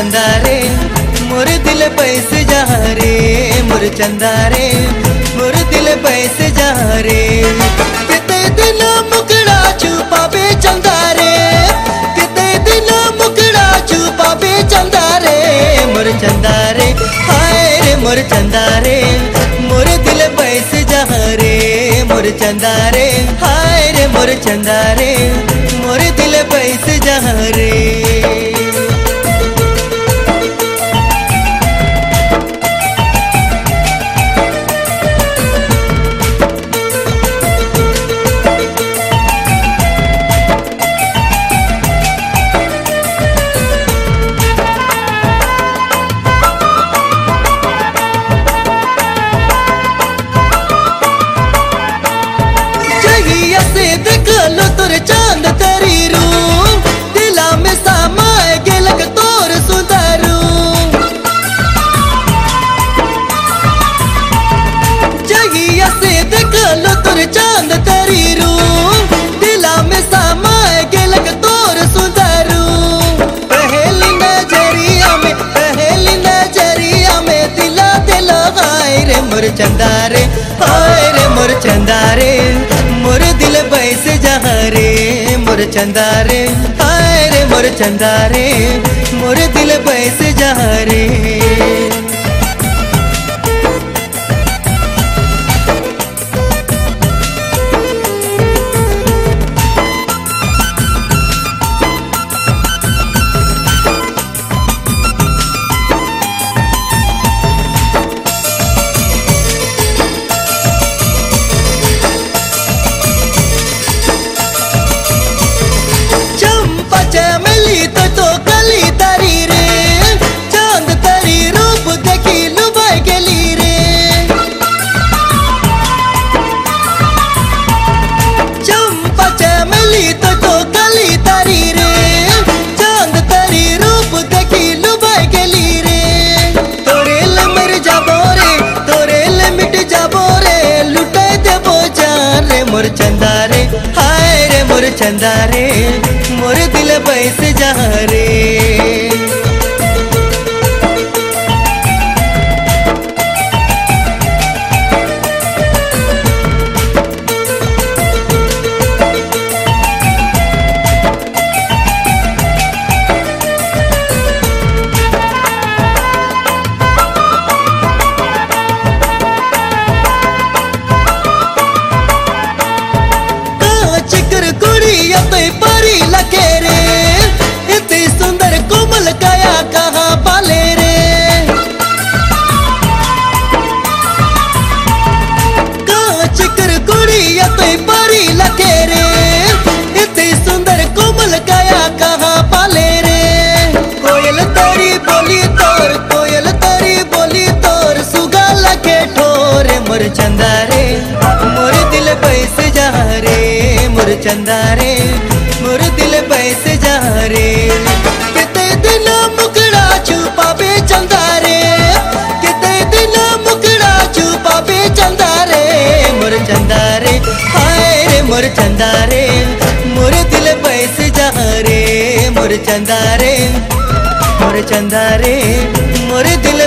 चंदा रे मोर दिल पैसे जा रे मोर चंदा रे मोर दिल पैसे जा रे किते चंदा रे मुकड़ा चंदा रे मोर चंदा रे हाय रे मोर चंदा रे मोर दिल पैसे जा रे मोर चंदा रे चंदा रे मोर दिल रे चंदा रे हाय रे मोर चंदा रे मोर दिल बैसे जहाँ रे, मोर चंदा रे हाय रे मोर चंदा रे मोर दिल बैसे जहाँ रे। हाय रे मोर चंदा रे मोर दिल बैस जा रे। चंदा रे मोर दिल पैसे जा रे छुपावे चंदा रे चंदा रे मोर चंदा रे रे चंदा रे मोर दिल पैसे जा रे मोर चंदा रे मोर चंदा रे मोर दिल